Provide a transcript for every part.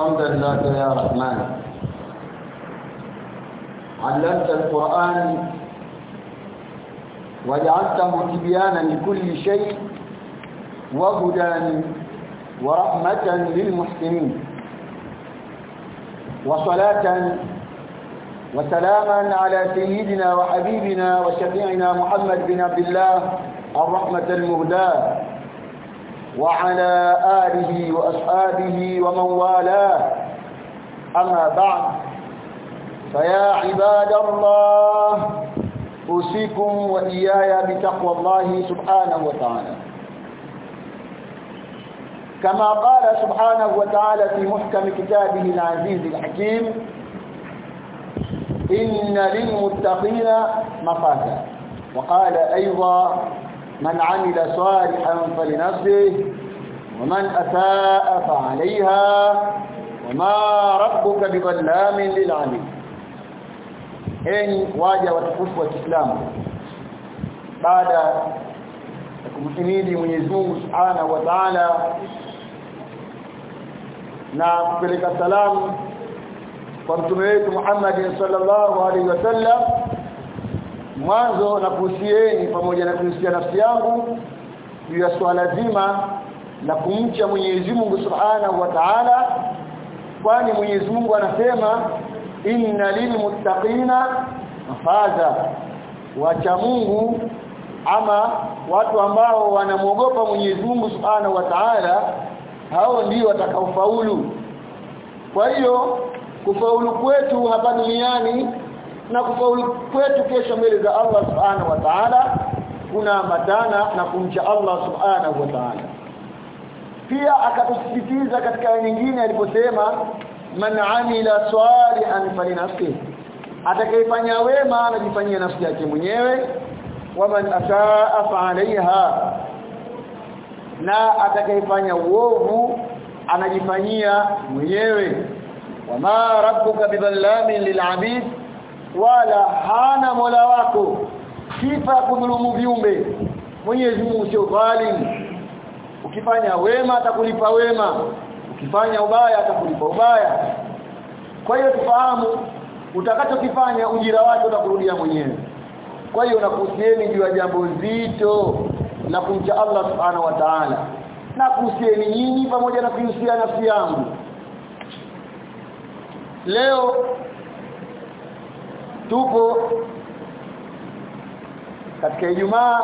حمدا لك يا رحمن. علمت القرآن وجعلته تبيانا لكل شيء وهدى ورحمة للمحسنين. وصلاة وسلاما على سيدنا وحبيبنا وشفيعنا محمد بن عبد الله الرحمة المهداة. وعلى آله وأصحابه ومن والاه. أما بعد فيا عباد الله أوصيكم وإياي بتقوى الله سبحانه وتعالى. كما قال سبحانه وتعالى في محكم كتابه العزيز الحكيم إن للمتقين مفازا. وقال أيضا من عمل صالحا فلنفسه ومن أساء فعليها وما ربك بظلام للعبيد enyi waja watukufu wa Kiislamu baada ya kumhimidi Mwenyezi Mungu Subhanahu wa Ta'ala na kupeleka salamu kwa mtume wetu Muhammad sallallahu alaihi wasallam mwanzo na kuhusieni pamoja na kuhusia nafsi yangu juu ya swala zima la kumcha Mwenyezi Mungu Subhanahu wa Ta'ala kwani Mwenyezi Mungu anasema inna lilmuttaqina mafaza. Wacha Mungu ama watu ambao wanamwogopa Mwenyezi Mungu Subhanahu wa Ta'ala hao ndio watakaofaulu. Kwa hiyo kufaulu kwetu hapa duniani na kufaulu kwetu kesho mbele za Allah Subhanahu wa Ta'ala kuna matana na kumcha Allah Subhanahu wa Ta'ala. Pia akatusisitiza katika aya nyingine aliposema man amila salihan falinafsihi. Atakayefanya wema anajifanyia nafsi yake mwenyewe. Waman asaa fa'alayha. Na atakayefanya uovu anajifanyia mwenyewe. Wama rabbuka bidhallamin lil'abid wala hana mola wako. Sifa kudhulumu viumbe. Mwenyezi Mungu sio dhalim. Ukifanya wema atakulipa wema. Ukifanya ubaya atakulipa ubaya. Kwa hiyo tufahamu utakachokifanya ujira wake utakurudia mwenyewe. Kwa hiyo nakuhusieni juu ya jambo zito la kumcha Allah subhanahu wa ta'ala. Na kuhusieni nyinyi pamoja na kuhusia nafsi yangu. Leo tupo katika Ijumaa.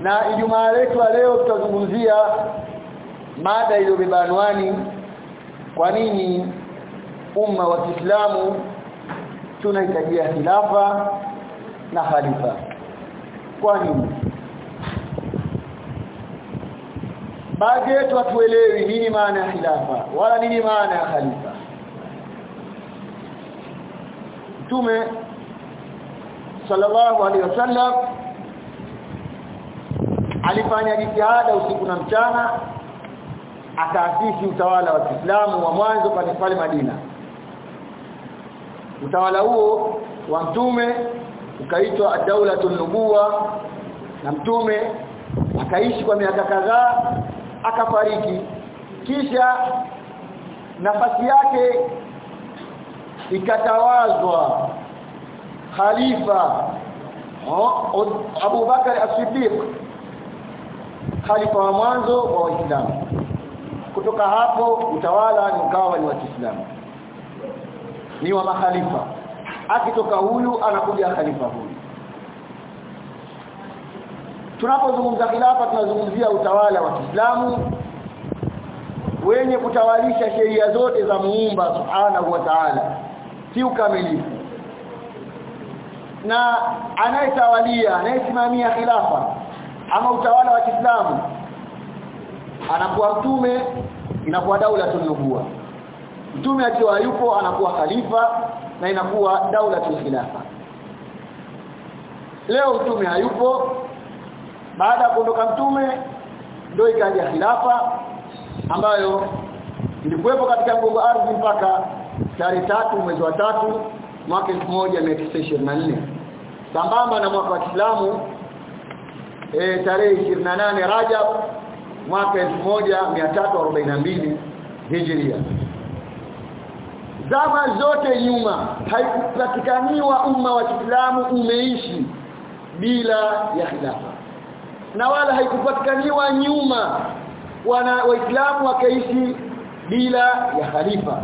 Na Ijumaa letu leo tutazungumzia mada iliyobeba anwani kwa nini umma wa Kiislamu tunahitaji khilafa na khalifa? Kwa nini? Baadhi yetu hatuelewi nini maana ya khilafa wala nini maana ya khalifa Mtume sallallahu alaihi wasallam alifanya jitihada usiku na mchana akaasisi utawala wa Kiislamu wa mwanzo pale Madina. Utawala huo wa mtume ukaitwa ad-daulatul nubuwa na mtume akaishi kwa miaka kadhaa akafariki. Kisha nafasi yake ikatawazwa. Khalifa Abu Bakar as-Siddiq khalifa wa mwanzo wa Waislamu. Kutoka hapo utawala ni ukawa ni wa Kiislamu. Ni wa makhalifa. Akitoka huyu anakuja khalifa huyu. Tunapozungumza khilafa tunazungumzia utawala wa Kiislamu wenye kutawalisha sheria zote za muumba subhanahu wa ta'ala si ukamilifu na anayetawalia anayesimamia khilafa ama utawala wa Kiislamu anakuwa mtume inakuwa daula tunubuwa mtume akiwa yupo anakuwa khalifa na inakuwa daula khilafa. Leo mtume hayupo baada ya kuondoka mtume ndio ikaja khilafa ambayo ilikuwepo katika mgongo ardhi mpaka tarehe tatu mwezi wa tatu mwaka 1924 sambamba na mwaka wa Kiislamu e, tarehe 28 Rajab mwaka 1342 Hijria. Zama zote nyuma haikupatikaniwa umma wa Kiislamu umeishi bila ya khilafa. Na wala haikupatikaniwa nyuma wana waislamu wakaishi bila ya khalifa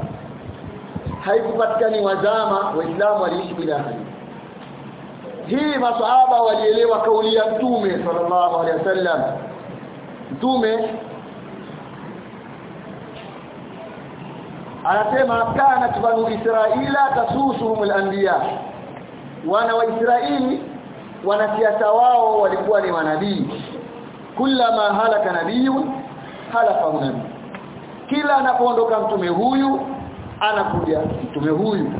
haikupatikaniwa wazama waislamu waliishi bila khalifa hii masahaba walielewa kauli ya mtume sallallahu alaihi wasallam. Mtume anasema kanat banu israila tasusuhum al-anbiya. Wana wa israeli wanasiasa wao walikuwa ni manabii. Kullama halaka nabiyun halafa nabii kila anapoondoka mtume huyu anakuja mtume huyu.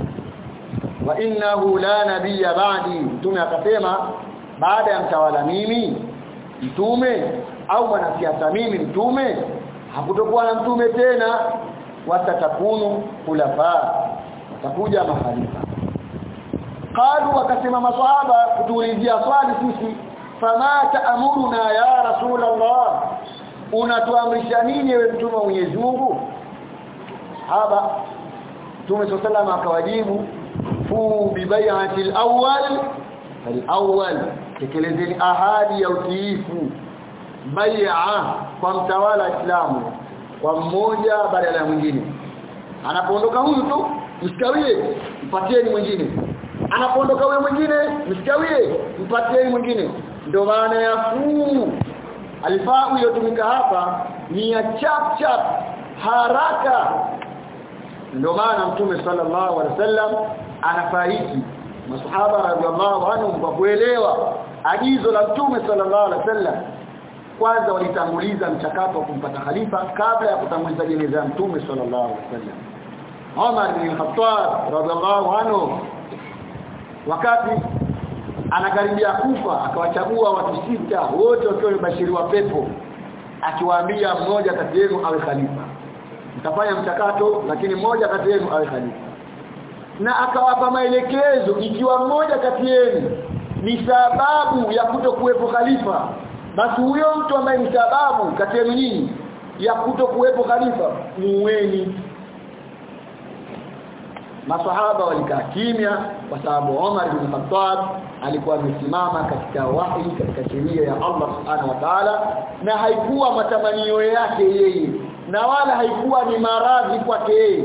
Wa innahu la nabiyya ba'di. Mtume akasema baada ya mtawala mimi mtume au mwanasiasa mimi mtume hakutokuwa na mtume tena. Watatakunu khulafa watakuja mahalifa. Qalu wakasema maswahaba kutuulizia swali sisi fama taamuruna ya rasulullah unatuamrisha nini ewe mtume wa Mwenyezi Mungu? Haba Mtume sallallahu akawajibu fu bi bai'ati al-awwal al-awwal tekelezeni ahadi ya utiifu bai'a kwa mtawala Islamu kwa mmoja badala ya mwingine. Anapoondoka huyu tu msikawie mpatieni mwingine. Anapoondoka wewe mwingine msikawie mpatieni mwingine. Ndio maana ya fuu hiyo tumika hapa ni ya chap chap haraka ndio maana mtume sallallahu alaihi wasallam anafariki. Masahaba radhiallahu anhum kwa kuelewa agizo la mtume sallallahu alaihi wasallam. Kwanza walitanguliza mchakato wa kumpata khalifa kabla ya kutanguliza jeneza ya mtume sallallahu alaihi wasallam. Omar bin Khattab radhiallahu anhu wakati anakaribia kufa akawachagua watu sita wote wakiwa wamebashiriwa pepo akiwaambia mmoja kati yenu awe khalifa mtafanya mchakato lakini mmoja kati yenu awe khalifa na akawapa maelekezo ikiwa mmoja kati yenu ni sababu ya kutokuwepo khalifa basi huyo mtu ambaye ni sababu kati yenu nyinyi ya kutokuwepo khalifa muweni masahaba walikaa kimya kwa sababu Omar bin Khattab alikuwa amesimama katika wahi katika sheria ya Allah subhanahu wa ta'ala na haikuwa matamanio yake yeye na wala haikuwa ni maradhi kwake yeye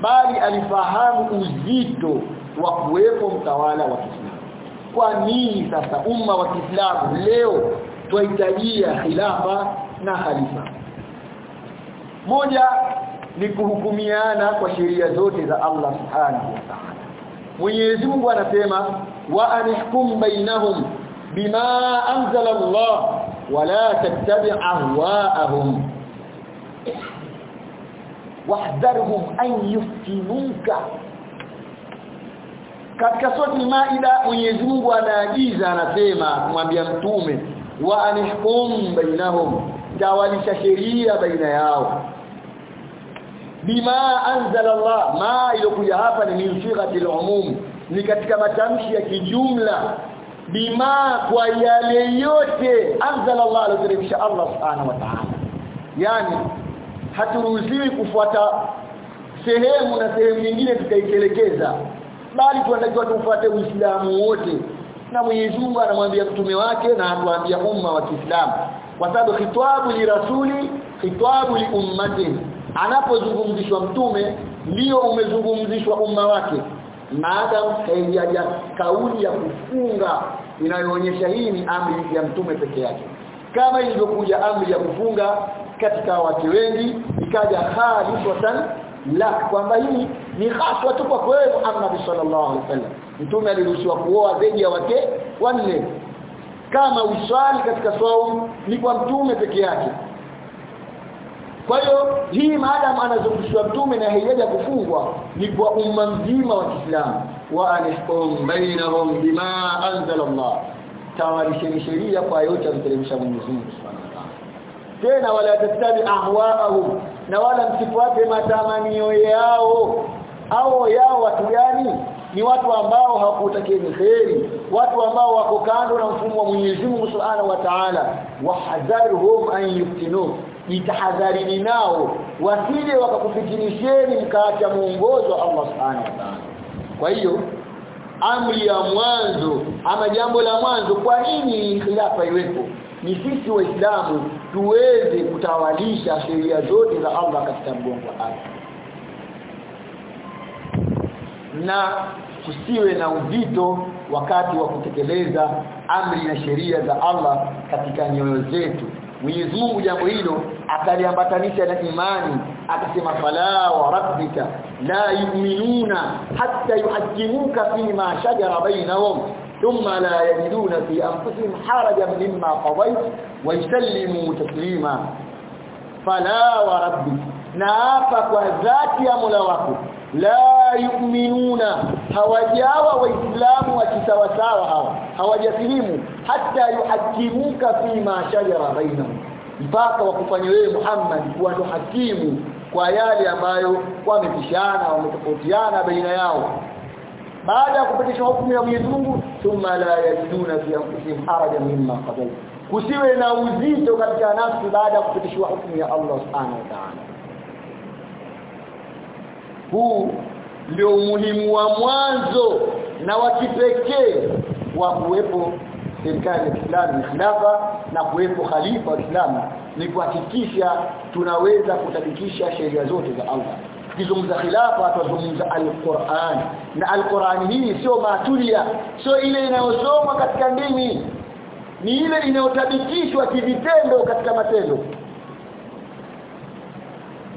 bali alifahamu uzito wa kuwepo mtawala wa Kiislamu. Kwa nini sasa umma wa Kiislamu leo tuhitajia khilafa na khalifa? Moja ni kuhukumiana kwa sheria zote za Allah subhanahu wa ta'ala. Mwenyezi Mungu anasema wa anihkum bainahum bima anzala Allah wala tattabi' ahwa'ahum wahdharhum an yuftinuka. Katika sura Maida Mwenyezi Mungu anaagiza anasema kumwambia mtume wa anihkum bainahum tawalisha sheria baina yao. Bima anzala Allah ma ilokuja hapa ni min sighati al-umum ni katika matamshi ya kijumla. Bima kwa yale yote anzala Allah aliyoteremsha Allah subhanahu wa ta'ala. Yani haturuhusiwi kufuata sehemu na sehemu nyingine tukaitelekeza bali tunatakiwa tufuate Uislamu wote. Na Mwenyezi Mungu anamwambia mtume wake na atuambia umma wa Kiislamu. Kwa sababu khitabu li rasuli khitabu li ummati anapozungumzishwa mtume ndio umezungumzishwa umma wake. Maadam haijaja kauli ya kufunga inayoonyesha hii ni amri ya mtume peke yake kama ilivyokuja amri ya kufunga katika watu wengi ikaja khalisatan la kwamba hii ni haswa tu kwa wewe Muhammad sallallahu alaihi wasallam. Mtume aliruhusiwa kuoa zaidi ya wake wanne. Kama uswali katika saumu ni kwa mtume peke yake. Kwa hiyo hii maadamu anazungushwa mtume na haijaja kufungwa ni kwa umma mzima wa Kiislamu. Wa anihkum bainahum bima anzala Allah tawalisheni sheria kwa yote amteremsha Mwenyezi Mungu tena wala tattabi ahwaahum na wala msifuate matamanio yao. Au yao watu gani? Ni watu ambao hawakutakieni kheri watu ambao wako kando na mfumo wa Mwenyezi Mungu Subhanahu wa Ta'ala. Wahadharhum an yuftinu jitahadharini nao wasije wakakufitinisheni mkaacha muongozo wa Allah subhanahu wa ta'ala. Kwa hiyo amri ya mwanzo ama jambo la mwanzo kwa nini khilafa iwepo? Ni sisi waislamu tuweze kutawalisha sheria zote za Allah katika mgongo wa ardhi na kusiwe na uzito wakati wa kutekeleza amri na sheria za Allah katika nyoyo zetu Mwenyezi Mungu jambo hilo akaliambatanisha na imani akasema fala wa rabbika la yu'minuna hatta yuhaqqimuka fima shajara bainahum thumma la yajiduna fi anfusihim harajan mimma qadayt wa yusallimu taslima. Fala wa rabbika na hapa kwa dhati ya Mola wako la yu'minuna hawajawa waislamu wa kisawasawa hawa hawajasilimu hata yuhakimuka fima shajara bainahum. Mpaka wakufanya wewe Muhammad kuwa ndo hakimu kwa yale ambayo wamepishana wametofautiana baina yao. Baada ya kupitisha hukumu ya Mwenyezi Mungu thumma la yajiduna fi anfusihim harajan mimma qadayt. Kusiwe na uzito katika nafsi baada ya kupitishwa hukumu ya Allah subhanahu wa ta'ala. Huu ndio umuhimu wa mwanzo na wa kipekee wa kuwepo serikali ya Kiislamu khilafa na kuwepo khalifa wa Kiislamu ni kuhakikisha tunaweza kutabikisha sheria zote za Allah. Tukizungumza khilafa tuzungumza al-Qur'an. Na al-Qur'an hii sio matulia sio ile inayosomwa katika ndimi ni ile inayotabikishwa kivitendo katika matendo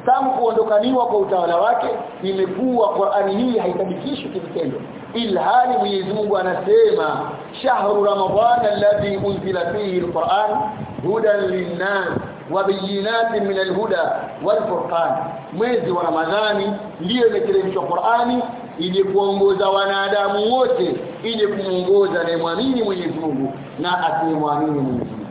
tangu kuondokaniwa kwa utawala wake imekuwa Qur'ani hii haitabikishwi kivitendo. Ilhali Mwenyezi Mungu anasema shahru ramadhan alladhi unzila fihi alquran hudan linnas wa bayyinatin min alhuda walfurqan. Mwezi wa ramadhani ndiyo imeteremshwa Qur'ani ili kuongoza wanadamu wote ili kumuongoza anayemwamini Mwenyezi Mungu na asiyemwamini Mwenyezi Mungu.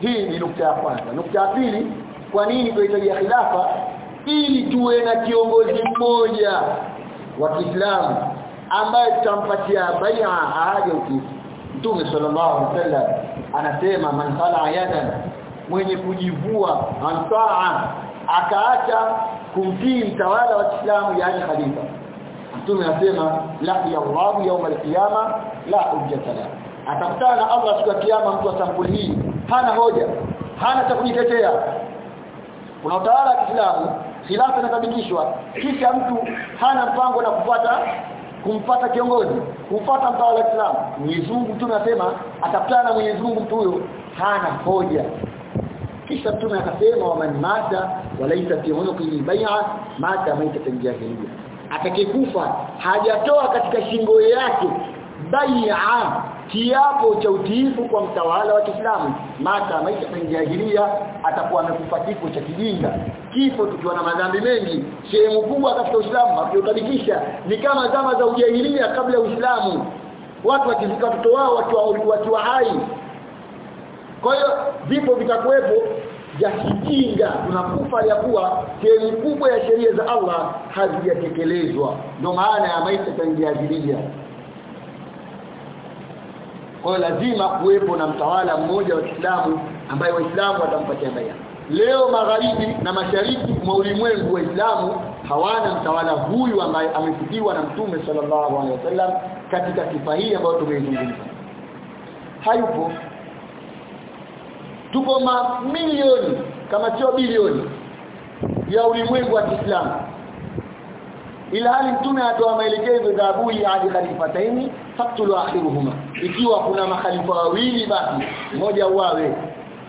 Hii ni nukta ya kwanza. Nukta ya pili kwa nini tunahitaji khilafa ili tuwe na kiongozi mmoja wa Kiislamu ambaye tutampatia bai'a ahadi utiifu Mtume sallallahu alaihi wasallam anasema man khala yadan mwenye kujivua antaa akaacha kumtii mtawala wa Kiislamu yani khalifa Mtume anasema la ya Allah يوم القيامه la hujjata la atakutana Allah siku ya kiyama mtu wa sampuli hii hana hoja hana cha kujitetea kuna utawala wa Kiislamu khilafa inadhibitishwa kisha mtu hana mpango na kufuata kumpata kiongozi kufuata mtawala wa Kiislamu Mwenyezi Mungu mtume anasema atakutana na Mwenyezi Mungu mtu huyo hana hoja. Kisha mtume akasema waman mata walaita fi unuqihi bai'a mata maita jahiliya atakayekufa hajatoa katika shingo yake bai'a kiapo cha utiifu kwa mtawala wa Kiislamu. Mata maisha kwenye atakuwa amekufa kifo cha kijinga. Kifo tukiwa na madhambi mengi. Sehemu kubwa katika Uislamu hakiutabikisha ni kama zama za ujahilia kabla ya Uislamu. Watu wakizika watoto wao wakiwa wakiwa hai. Kwa hiyo vipo vitakuwepo ya kijinga. Tunakufa ya kuwa sehemu kubwa ya sheria za Allah hazijatekelezwa. Ndio maana ya maisha jahilia kwa hiyo lazima kuwepo na mtawala mmoja wa Kiislamu ambaye waislamu watampatia baia leo magharibi na mashariki mwa ulimwengu waislamu hawana mtawala huyu ambaye amefikiwa na mtume sallallahu alaihi wasallam katika sifa hii ambayo tumeizungumza. Hayupo. Tupo mamilioni kama sio bilioni ya ulimwengu wa Kiislamu ila hali mtume atoa maelekezo za abui hadi khalifataini faktulu akhiruhuma. Ikiwa kuna makhalifa wawili basi mmoja uawe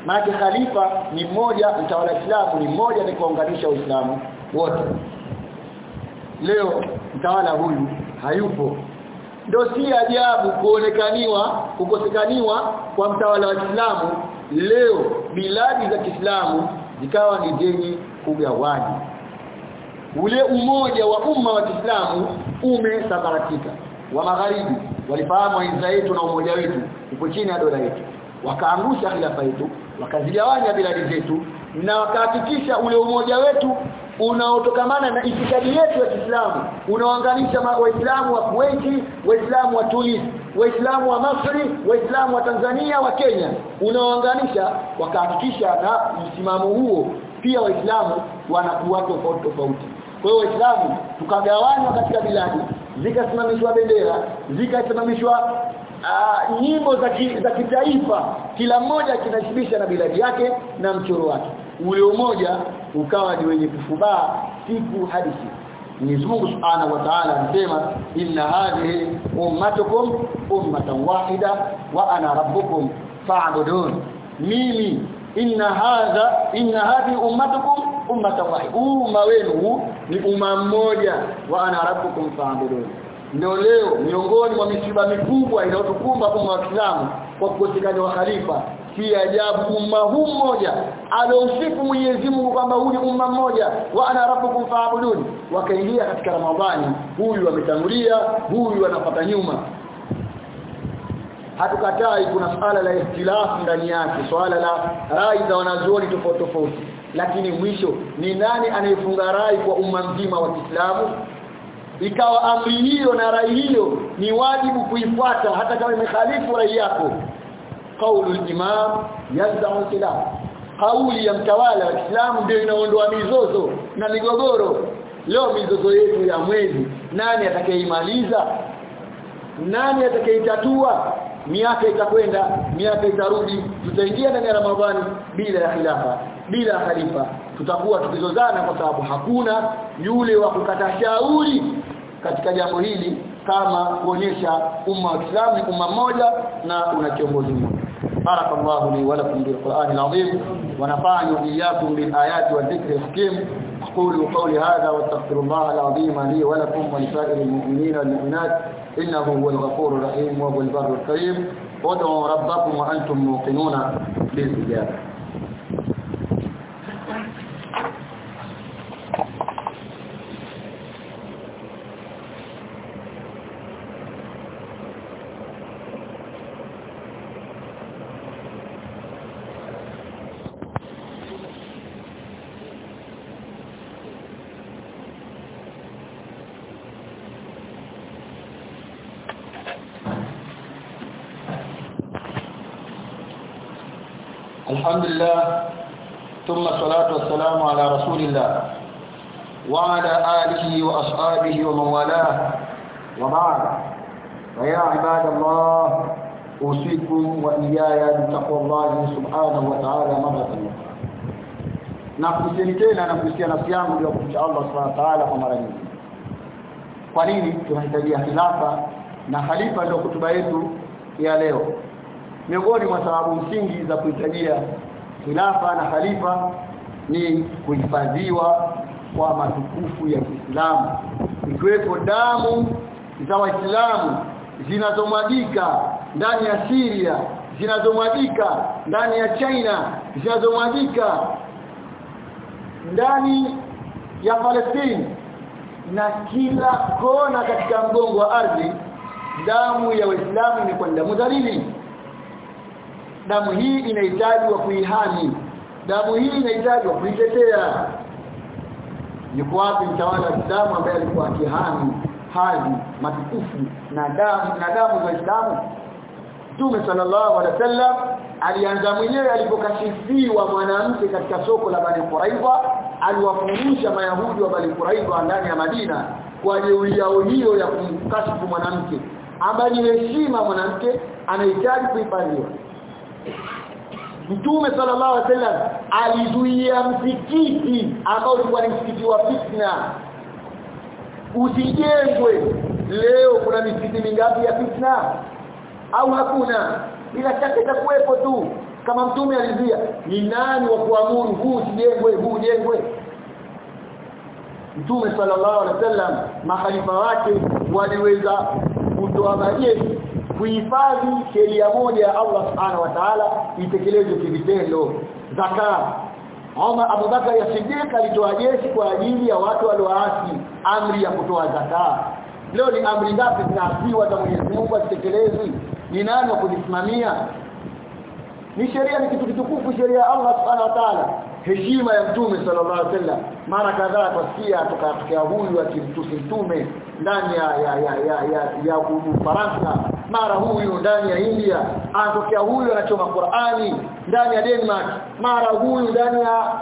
maana khalifa ni mmoja mtawala Islamu ni mmoja atakayeunganisha Uislamu wote. Leo mtawala huyu hayupo. Ndio si ajabu kuonekaniwa kukosekaniwa kwa mtawala wa Kiislamu leo biladi za Kiislamu zikawa ni zenye kugawani ule umoja wa umma wa Kiislamu umesambaratika. Wa magharibi walifahamu aiza yetu na umoja wetu uko chini ya dola yetu. Wakaangusha khilafa yetu wakazigawanya biladi zetu na wakahakikisha ule umoja wetu unaotokamana na itikadi yetu ya Kiislamu unaoanganisha waislamu wa Kuwait waislamu wa Tunis waislamu wa Misri waislamu wa Tanzania wa Kenya unaoanganisha wakahakikisha na msimamo huo. Pia waislamu wanakuwa tofauti tofauti kwa hiyo waislamu tukagawanywa katika biladi zikasimamishwa bendera zikasimamishwa uh, nyimbo za ki, za kitaifa. Kila mmoja kinashibisha na biladi yake na mchoro wake. Ule umoja ukawa ni wenye kufubaa siku hadi siku. Mwenyezi Mungu Subhanahu wa Ta'ala anasema inna hadhihi ummatukum ummatan wahida wa ana rabbukum fa'budun. Mimi inna hadha inna hadhihi ummatukum ummatan wahida umma wenu ni umma mmoja wa ana rabbukum fa'budun. Ndio leo miongoni mwa misiba mikubwa inayotukumba umma Waislamu kwa kukosekana wa khalifa si ajabu umma huu mmoja aliosifu Mwenyezi Mungu kwamba huu ni umma mmoja wa ana rabbukum fa'budun. Wakaingia katika Ramadhani huyu ametangulia huyu anapata nyuma hatukatai kuna swala la ikhtilafu ndani yake swala la rai za wanazuoni tofauti tofauti. Lakini mwisho ni nani anayefunga rai kwa umma mzima wa Kiislamu? Ikawa amri hiyo na rai hiyo ni wajibu kuifuata hata kama imekhalifu rai yako. Kaulu al-imam yaz'u khilaf kauli ya mtawala wa Kiislamu ndio inaondoa mizozo na migogoro. Leo mizozo yetu ya mwezi nani atakayeimaliza nani atakayeitatua miaka itakwenda miaka itarudi tutaingia ndani ya Ramadhani bila ya khilafa bila ya khalifa tutakuwa tukizozana kwa sababu hakuna yule wa kukata shauri katika jambo hili kama kuonyesha umma wa Kiislamu umma mmoja na una kiongozi mmoja بارك الله لي ولكم بالقرآن العظيم ونفعني وإياكم بالآيات والذكر الحكيم أقول قولي هذا واستغفر الله العظيم لي ولكم ولسائر المؤمنين والمؤمنات إنه هو الغفور الرحيم وهو البر الكريم. وادعوا ربكم وأنتم موقنون. بالاستجابة الحمد لله ثم الصلاة والسلام على رسول الله وعلى آله وأصحابه ومن والاه. وبعد فيا عباد الله أوصيكم وإياي بتقوى الله سبحانه وتعالى مرة أخرى. نقصني تينا نقصني أنا صيام اليوم إن شاء الله سبحانه وتعالى ومرة أخرى kwa nini tunahitaji khilafa na khalifa ndio kutuba yetu ya leo? Miongoni mwa sababu msingi za kuhitajia khilafa na khalifa ni kuhifadhiwa kwa matukufu ya Kiislamu. Ikiwepo damu za Waislamu zinazomwagika ndani ya Syria zinazomwagika ndani ya China zinazomwagika ndani ya Palestine. Na kila kona katika mgongo wa ardhi damu ya Waislamu ni kwa damu dhalili damu hii inahitaji wa kuihani damu hii inahitaji wa kuitetea. Yuko wapi mtawala wa ambaye alikuwa akihami hadi matukufu na damu na damu za Islamu Mtume sallallahu alaihi wasallam alianza mwenyewe alipokashifiwa mwanamke katika soko la Bani Quraiza aliwafunisha mayahudi wa Bani Quraiza ndani ya Madina kwa jeuri yao hiyo ya kumkashifu mwanamke ambaye ni heshima mwanamke anahitaji kuhifadhiwa Mtume sallallahu alaihi wasallam alizuia msikiti ambao ulikuwa ni msikiti wa fitna. Usijengwe. Leo kuna misikiti mingapi ya fitna? Au hakuna? Bila shaka itakuwepo tu. Kama mtume alizuia ni nani wa kuamuru huu usijengwe huu ujengwe? Mtume sallallahu alaihi wasallam mahalifa wake waliweza kutoa bajeti kuhifadhi sheria moja ya Allah subhanahu wa ta'ala itekelezwe kivitendo. Zaka. Omar Abu Bakar ya Siddiq alitoa jeshi kwa ajili ya watu walioasi amri ya kutoa zakaa leo ni amri ngapi zinaasiwa za Mwenyezi Mungu azitekelezwe? Ni nani wa kujisimamia ni sheria ni kitu kitukufu sheria ya Allah subhanahu wa ta'ala heshima ya mtume sallallahu alaihi wasallam. Mara kadhaa twasikia tukatokea huyu akimtusi mtume ndani ya ya ya ya, ya, ya Ufaransa mara huyu ndani ya India. Anatokea huyu anachoma Qur'ani ndani ya Denmark. Mara huyu ndani ya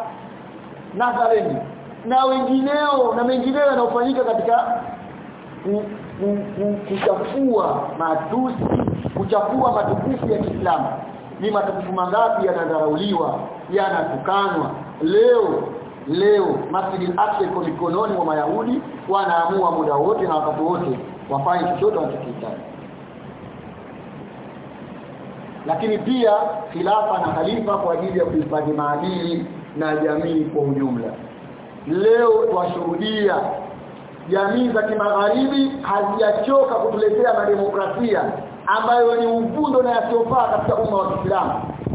Netherlands na wengineo na mengineo yanayofanyika katika kuchafua matusi kuchafua matukufu ya Kiislamu. Ni matukufu mangapi yanadharauliwa yanatukanwa leo leo Masjid al-Aqsa iko mikononi mwa Mayahudi wanaamua muda wote na wakati wote wafanye chochote wanachokitaka lakini pia khilafa na khalifa kwa ajili ya kuhifadhi maadili na jamii kwa ujumla. Leo twashuhudia jamii za kimagharibi hazijachoka kutuletea mademokrasia ambayo ni uvundo na yasiofaa katika umma wa Kiislamu.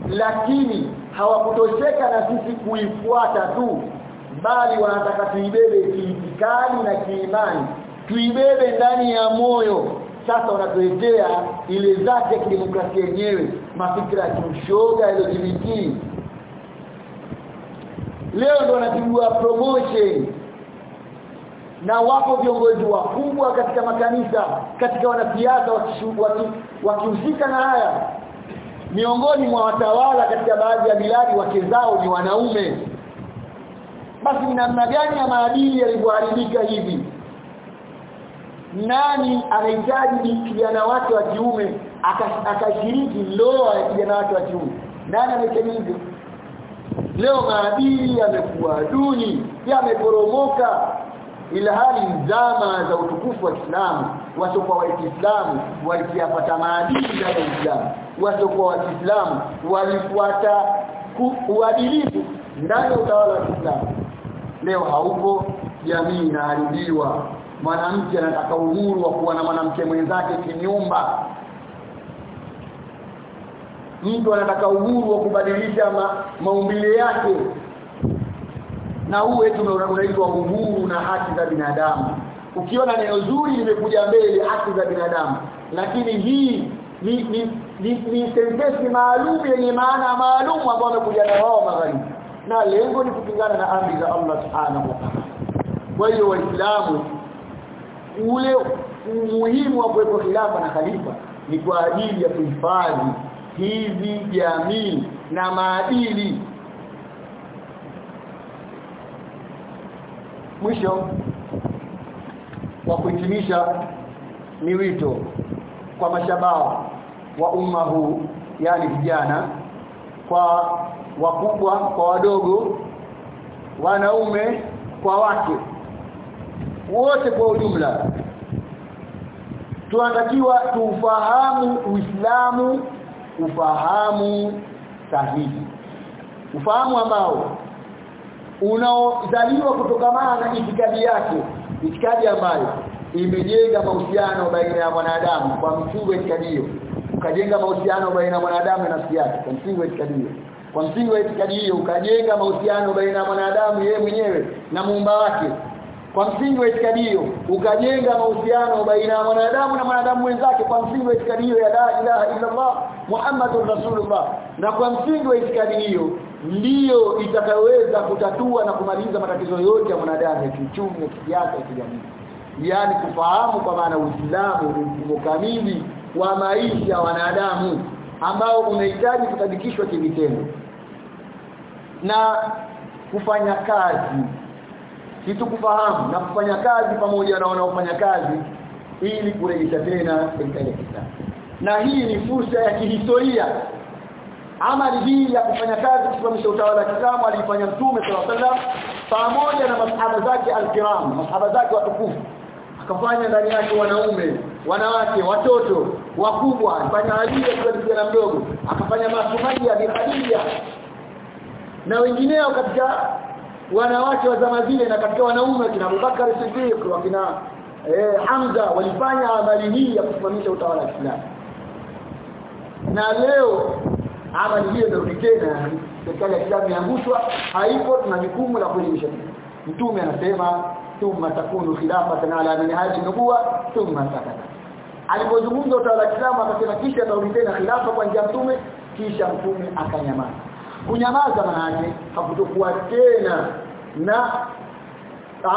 Lakini hawakutosheka na sisi kuifuata tu bali wanataka tuibebe kiitikadi na kiimani tuibebe ndani ya moyo. Sasa wanatuletea ile zake ya kidemokrasia yenyewe mafikira ya kimshoga LGBT leo ndo wanapigwa promotion. Na wapo viongozi wakubwa katika makanisa katika wanasiasa wakihusika na haya miongoni mwa watawala katika baadhi ya biladi wake zao ni wanaume. Basi ni namna gani ya maadili yalivyoharibika hivi? Nani anahitaji kijana wake wa kiume akashiriki ndoa ya kijana wake wa kiume? Nani anahitaji hivyo? Leo maadili yamekuwa duni yameporomoka. Ila hali zama za utukufu wa Kiislamu watu kwa Waislamu walikiapata maadili ya Uislamu wasiokuwa wa Kiislamu walifuata uadilifu ndani ya utawala wa Kiislamu. Leo haupo jamii inaharibiwa. Mwanamke anataka uhuru wa kuwa na mwanamke mwenzake kinyumba. Mtu anataka uhuru wa kubadilisha ma, maumbile yake. Na huu wetu unaitwa uhuru na haki za binadamu. Ukiona neno zuri limekuja mbele haki za binadamu. Lakini hii ni sentensi maalum yenye maana maalum ambayo wamekuja na wao magharibi. Na lengo ni kupingana na amri za Allah subhanahu wa ta'ala. Kwa hiyo waislamu ule umuhimu wa kuwepo khilafa na khalifa ni kwa ajili ya kuhifadhi hizi jamii na maadili. Mwisho wa kuhitimisha ni wito kwa mashabaha wa umma huu yani vijana kwa wakubwa kwa wadogo wanaume kwa wake wote kwa ujumla. Tunatakiwa tufahamu Uislamu ufahamu sahihi. Ufahamu ambao unaozaliwa kutokamana na itikadi yake itikadi ambayo imejenga mahusiano baina ya mwanadamu kwa msingi wa itikadi ukajenga mahusiano baina ya mwanadamu na nafsi yake kwa msingi wa itikadi kwa msingi wa itikadi ukajenga mahusiano baina ya mwanadamu yeye mwenyewe na muumba wake. Kwa msingi wa itikadi hiyo ukajenga mahusiano baina ya mwanadamu na mwanadamu wenzake kwa msingi wa itikadi hiyo ya la ilaha illa Allah Muhammadur Rasulullah. Na kwa msingi wa itikadi hiyo ndiyo itakayoweza kutatua na kumaliza matatizo yote ya mwanadamu ya kiuchumi ya kisiasa ya kijamii yani kufahamu kwa maana Uislamu ni mfumo kamili wa maisha wanadamu ambao unahitaji kutadikishwa kivitendo. Na kufanya kazi kitu kufahamu na kufanya kazi pamoja na wanaofanya kazi ili kurejesha tena serikali ya Kiislamu. Na hii ni fursa ya kihistoria. Amali hii ya kufanya kazi kusimamisha utawala wa Kiislamu alifanya Mtume sallallahu alaihi wasallam pamoja na masahaba zake alkiram masahaba zake watukufu akafanya ndani yake wanaume wanawake watoto wakubwa alifanya alia kwa kijana mdogo akafanya Masumaia ya Khadija na wengineo katika wanawake wa zama zile na katika wanaume kina Abubakar Siddiq wakina eh, Hamza walifanya amali hii ya kusimamisha utawala wa Kiislamu. Na leo amali hiyo ndio tena serikali ya Kiislamu iangushwa haipo tuna jukumu la kuelimisha. Mtume anasema thumma takunu khilafatan ala minhaji nubuwa thumma sakata alipozungumza utawala wa Kiislamu akasema kisha tarudi tena khilafa kwa njia mtume kisha mtume akanyamaza. Kunyamaza manake hakutokuwa tena na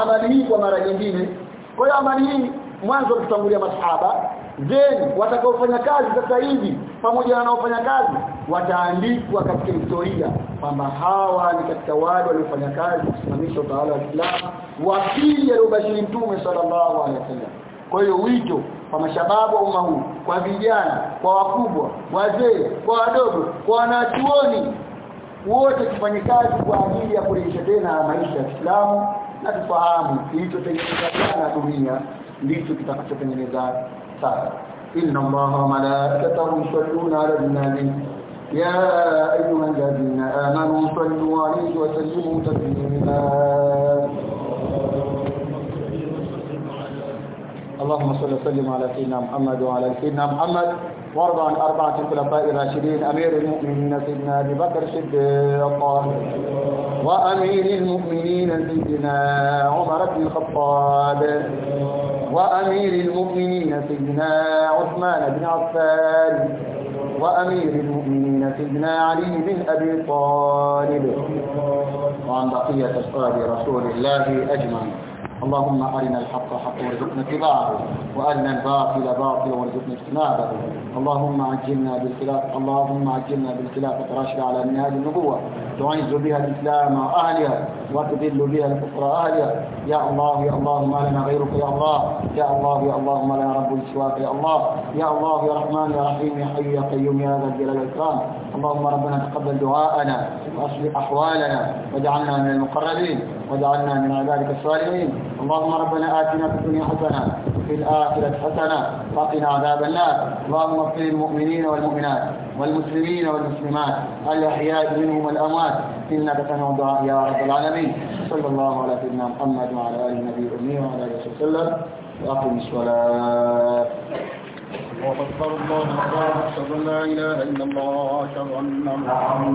amali hii kwa mara nyingine. Kwa hiyo amali hii mwanzo tutangulia masahaba then watakaofanya kazi sasa hivi pamoja na wanaofanya kazi wataandikwa katika historia kwamba hawa ni katika wale waliofanya kazi kusimamisha utawala wa Uislamu wakili aliobashiri mtume sallallahu alaihi wasallam. Kwa hiyo wito kwa mashababu wa umma huu kwa vijana kwa wakubwa wazee kwa wadogo kwa wanachuoni wote tufanye kazi kwa ajili ya kurejesha tena maisha ya Kiislamu na tufahamu kilichotengeneza dunia ndicho kitakachotengeneza wa malaikatahu yusalluna ala nabi ya ayuha alladhina amanu sallu alayhi wa sallimu taslima اللهم صل وسلم على سيدنا محمد وعلى سيدنا محمد. وارض عن أربعة الخلفاء الراشدين. أمير المؤمنين سيدنا أبي بكر الصديق. وأمير المؤمنين سيدنا عمر بن الخطاب. وأمير المؤمنين سيدنا عثمان بن عفان وأمير المؤمنين سيدنا علي بن أبي طالب وعن بقية أصحاب رسول الله أجمعين. اللهم أرنا الحق حقا وارزقنا اتباعه وأرنا الباطل باطلا وارزقنا اجتنابه. اللهم عجلنا بالخلاف اللهم عجلنا بالخلافة راشدة على منهاج النبوة. تعز بها الإسلام وأهلها وتذل بها الكفر أهلها. يا الله يا الله ما لنا غيرك يا الله. يا الله يا الله ما لنا رب سواك يا الله. يا الله يا رحمن يا رحيم يا حي يا قيوم يا ذا الجلال والإكرام. اللهم ربنا تقبل دعاءنا وأصلح أحوالنا واجعلنا من المقربين. واجعلنا من عبادك الصالحين. اللهم ربنا آتنا في الدنيا حسنة وفي الآخرة حسنة وقنا عذاب النار. اللهم اغفر للمؤمنين والمؤمنات والمسلمين والمسلمات الأحياء منهم والأموات. إنك سميع الدعاء يا رب العالمين. صلى الله على سيدنا محمد وعلى آله النبي الأمي وعلى آله وسلم. وأقم الصلاة. الله أكبر الله أكبر. أشهد أن لا إله إلا الله. أشهد أن محمدا